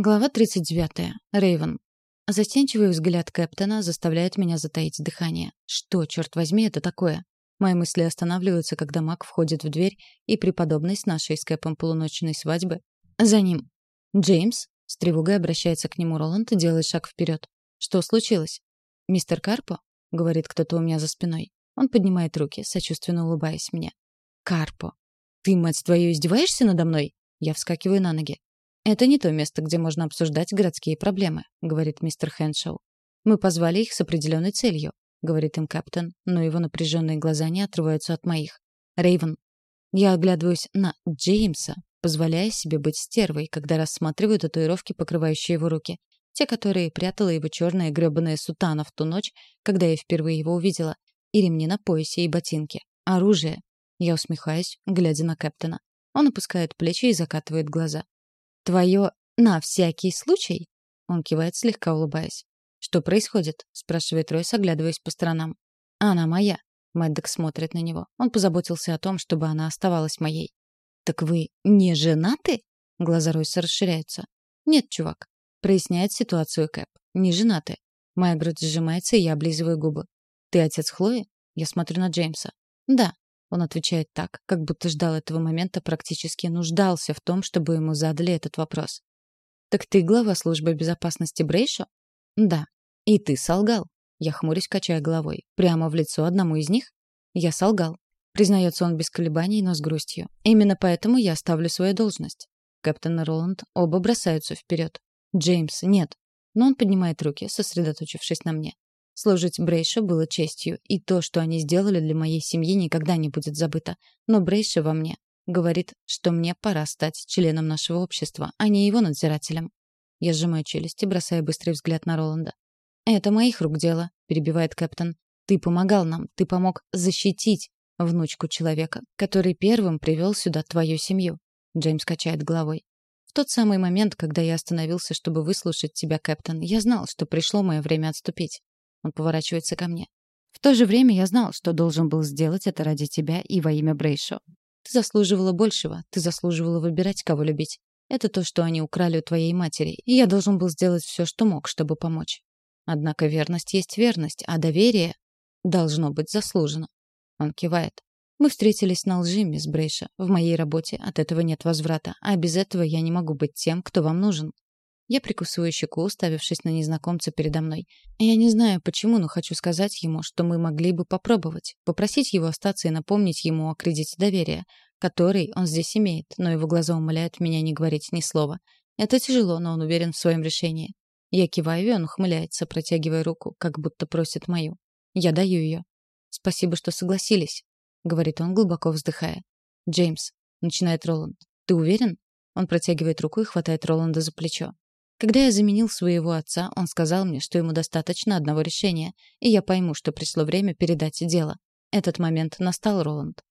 Глава 39. Рейвен. Застенчивый взгляд Кэптона заставляет меня затаить дыхание. Что, черт возьми, это такое? Мои мысли останавливаются, когда Мак входит в дверь, и преподобный с нашей с Кэпом полуночной свадьбы за ним. «Джеймс?» — с тревогой обращается к нему Роланд и делает шаг вперед. «Что случилось?» «Мистер Карпо?» — говорит кто-то у меня за спиной. Он поднимает руки, сочувственно улыбаясь мне. «Карпо! Ты, мать твою, издеваешься надо мной?» Я вскакиваю на ноги. «Это не то место, где можно обсуждать городские проблемы», — говорит мистер Хэншоу. «Мы позвали их с определенной целью», — говорит им капитан, но его напряженные глаза не отрываются от моих. Рейвен. Я оглядываюсь на Джеймса, позволяя себе быть стервой, когда рассматриваю татуировки, покрывающие его руки. Те, которые прятала его черная грёбаная сутана в ту ночь, когда я впервые его увидела. И ремни на поясе, и ботинки. Оружие. Я усмехаюсь, глядя на капитана. Он опускает плечи и закатывает глаза. Твое «на всякий случай»?» Он кивает, слегка улыбаясь. «Что происходит?» — спрашивает Ройс, оглядываясь по сторонам. «Она моя». Мэддок смотрит на него. Он позаботился о том, чтобы она оставалась моей. «Так вы не женаты?» Глаза Ройса расширяются. «Нет, чувак». Проясняет ситуацию Кэп. «Не женаты». Моя грудь сжимается, и я облизываю губы. «Ты отец Хлои?» Я смотрю на Джеймса. «Да». Он отвечает так, как будто ждал этого момента, практически нуждался в том, чтобы ему задали этот вопрос. «Так ты глава службы безопасности Брейшо?» «Да». «И ты солгал?» Я хмурюсь, качая головой. «Прямо в лицо одному из них?» «Я солгал». Признается он без колебаний, но с грустью. «Именно поэтому я оставлю свою должность». Капитан и Роланд оба бросаются вперед. «Джеймс, нет». Но он поднимает руки, сосредоточившись на мне. Служить Брейше было честью, и то, что они сделали для моей семьи, никогда не будет забыто. Но Брейше во мне говорит, что мне пора стать членом нашего общества, а не его надзирателем. Я сжимаю челюсти, бросая быстрый взгляд на Роланда. «Это моих рук дело», — перебивает капитан. «Ты помогал нам, ты помог защитить внучку человека, который первым привел сюда твою семью». Джеймс качает головой. В тот самый момент, когда я остановился, чтобы выслушать тебя, капитан, я знал, что пришло мое время отступить. Он поворачивается ко мне. В то же время я знал, что должен был сделать это ради тебя и во имя Брейшо. Ты заслуживала большего, ты заслуживала выбирать, кого любить. Это то, что они украли у твоей матери, и я должен был сделать все, что мог, чтобы помочь. Однако верность есть верность, а доверие должно быть заслужено. Он кивает. Мы встретились на лжи, мисс Брейша. В моей работе от этого нет возврата, а без этого я не могу быть тем, кто вам нужен. Я прикусываю щеку, уставившись на незнакомца передо мной. Я не знаю почему, но хочу сказать ему, что мы могли бы попробовать. Попросить его остаться и напомнить ему о кредите доверия, который он здесь имеет, но его глаза умоляют меня не говорить ни слова. Это тяжело, но он уверен в своем решении. Я киваю, и он ухмыляется, протягивая руку, как будто просит мою. Я даю ее. «Спасибо, что согласились», — говорит он, глубоко вздыхая. «Джеймс», — начинает Роланд, — «ты уверен?» Он протягивает руку и хватает Роланда за плечо. Когда я заменил своего отца, он сказал мне, что ему достаточно одного решения, и я пойму, что пришло время передать дело. Этот момент настал, Роланд.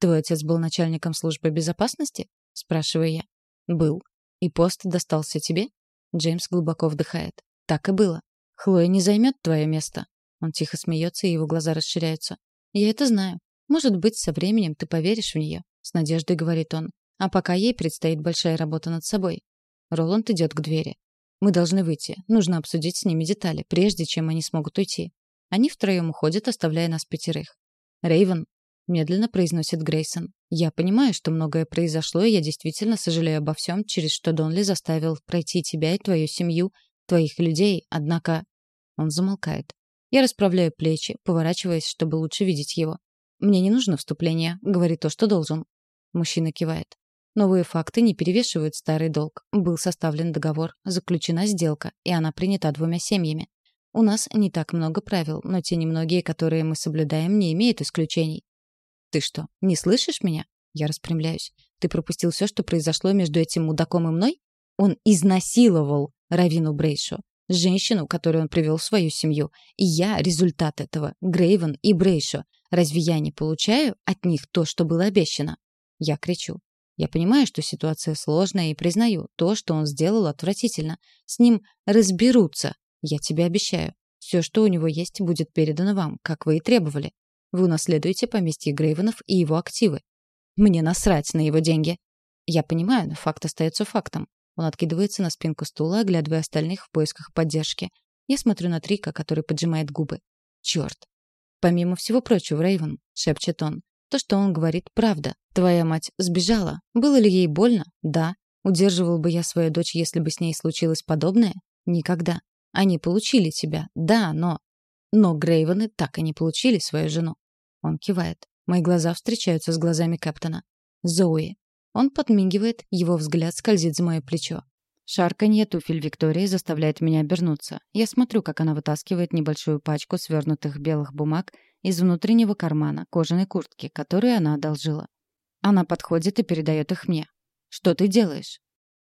«Твой отец был начальником службы безопасности?» — спрашиваю я. «Был. И пост достался тебе?» Джеймс глубоко вдыхает. «Так и было. Хлоя не займет твое место». Он тихо смеется, и его глаза расширяются. «Я это знаю. Может быть, со временем ты поверишь в нее», — с надеждой говорит он. «А пока ей предстоит большая работа над собой». Роланд идет к двери. Мы должны выйти. Нужно обсудить с ними детали, прежде чем они смогут уйти. Они втроем уходят, оставляя нас пятерых. Рейвен медленно произносит Грейсон. Я понимаю, что многое произошло, и я действительно сожалею обо всем, через что Донли заставил пройти тебя и твою семью, твоих людей, однако... Он замолкает. Я расправляю плечи, поворачиваясь, чтобы лучше видеть его. «Мне не нужно вступление. Говори то, что должен». Мужчина кивает. Новые факты не перевешивают старый долг. Был составлен договор, заключена сделка, и она принята двумя семьями. У нас не так много правил, но те немногие, которые мы соблюдаем, не имеют исключений. Ты что, не слышишь меня? Я распрямляюсь. Ты пропустил все, что произошло между этим мудаком и мной? Он изнасиловал Равину Брейшо, женщину, которую он привел в свою семью. И я результат этого, Грейвен и Брейшо. Разве я не получаю от них то, что было обещано? Я кричу. Я понимаю, что ситуация сложная и признаю, то, что он сделал, отвратительно. С ним разберутся, я тебе обещаю. Все, что у него есть, будет передано вам, как вы и требовали. Вы унаследуете поместье Грейвенов и его активы. Мне насрать на его деньги. Я понимаю, но факт остается фактом. Он откидывается на спинку стула, оглядывая остальных в поисках поддержки. Я смотрю на Трика, который поджимает губы. Черт. Помимо всего прочего, Рейвен, шепчет он. То, что он говорит, правда. Твоя мать сбежала. Было ли ей больно? Да. Удерживал бы я свою дочь, если бы с ней случилось подобное? Никогда. Они получили тебя. Да, но... Но Грейвены так и не получили свою жену. Он кивает. Мои глаза встречаются с глазами Кэптона. Зои. Он подмигивает, его взгляд скользит за мое плечо. Шарканье туфель Виктории заставляет меня обернуться. Я смотрю, как она вытаскивает небольшую пачку свернутых белых бумаг из внутреннего кармана кожаной куртки, которую она одолжила. Она подходит и передает их мне. «Что ты делаешь?»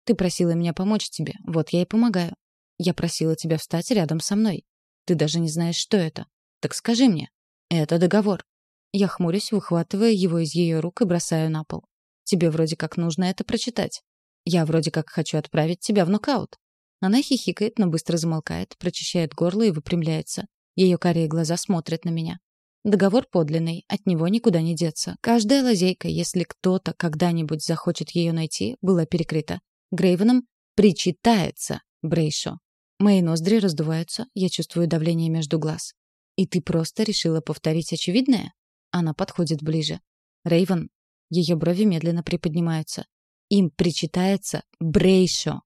«Ты просила меня помочь тебе, вот я и помогаю. Я просила тебя встать рядом со мной. Ты даже не знаешь, что это. Так скажи мне. Это договор». Я хмурюсь, выхватывая его из ее рук и бросаю на пол. Тебе вроде как нужно это прочитать. Я вроде как хочу отправить тебя в нокаут. Она хихикает, но быстро замолкает, прочищает горло и выпрямляется. Ее карие глаза смотрят на меня. Договор подлинный, от него никуда не деться. Каждая лазейка, если кто-то когда-нибудь захочет ее найти, была перекрыта. Грейвеном причитается Брейшо. Мои ноздри раздуваются, я чувствую давление между глаз. И ты просто решила повторить очевидное? Она подходит ближе. Рейвен, ее брови медленно приподнимаются. Им причитается Брейшо,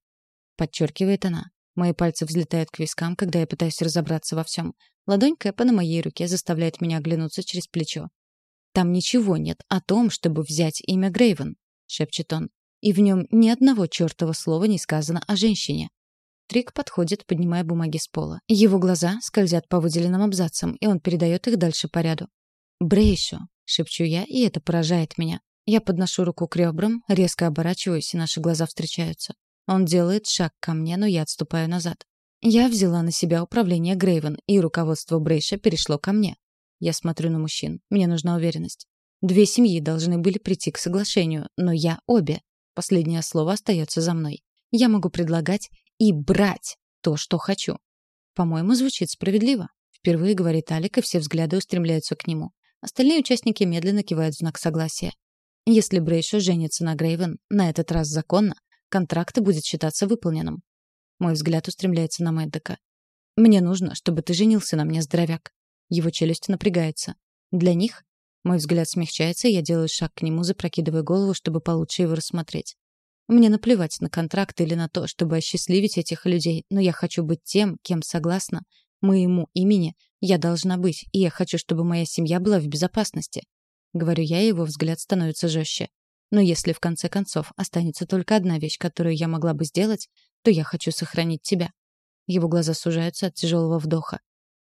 подчеркивает она. Мои пальцы взлетают к вискам, когда я пытаюсь разобраться во всем. Ладонь Кэпа на моей руке заставляет меня оглянуться через плечо. «Там ничего нет о том, чтобы взять имя Грейвен», — шепчет он. «И в нем ни одного чертова слова не сказано о женщине». Трик подходит, поднимая бумаги с пола. Его глаза скользят по выделенным абзацам, и он передает их дальше по ряду. «Брейшо», — шепчу я, и это поражает меня. Я подношу руку к ребрам, резко оборачиваюсь, и наши глаза встречаются. Он делает шаг ко мне, но я отступаю назад. Я взяла на себя управление Грейвен, и руководство Брейша перешло ко мне. Я смотрю на мужчин. Мне нужна уверенность. Две семьи должны были прийти к соглашению, но я обе. Последнее слово остается за мной. Я могу предлагать и брать то, что хочу. По-моему, звучит справедливо. Впервые говорит Алик, и все взгляды устремляются к нему. Остальные участники медленно кивают в знак согласия. Если Брейшо женится на Грейвен, на этот раз законно, контракт будет считаться выполненным. Мой взгляд устремляется на Мэддека. «Мне нужно, чтобы ты женился на мне, здоровяк». Его челюсть напрягается. «Для них?» Мой взгляд смягчается, и я делаю шаг к нему, запрокидывая голову, чтобы получше его рассмотреть. Мне наплевать на контракт или на то, чтобы осчастливить этих людей, но я хочу быть тем, кем согласна. Моему имени я должна быть, и я хочу, чтобы моя семья была в безопасности. Говорю я, и его взгляд становится жестче. Но если в конце концов останется только одна вещь, которую я могла бы сделать, то я хочу сохранить тебя. Его глаза сужаются от тяжелого вдоха.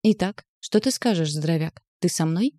Итак, что ты скажешь, здоровяк? Ты со мной?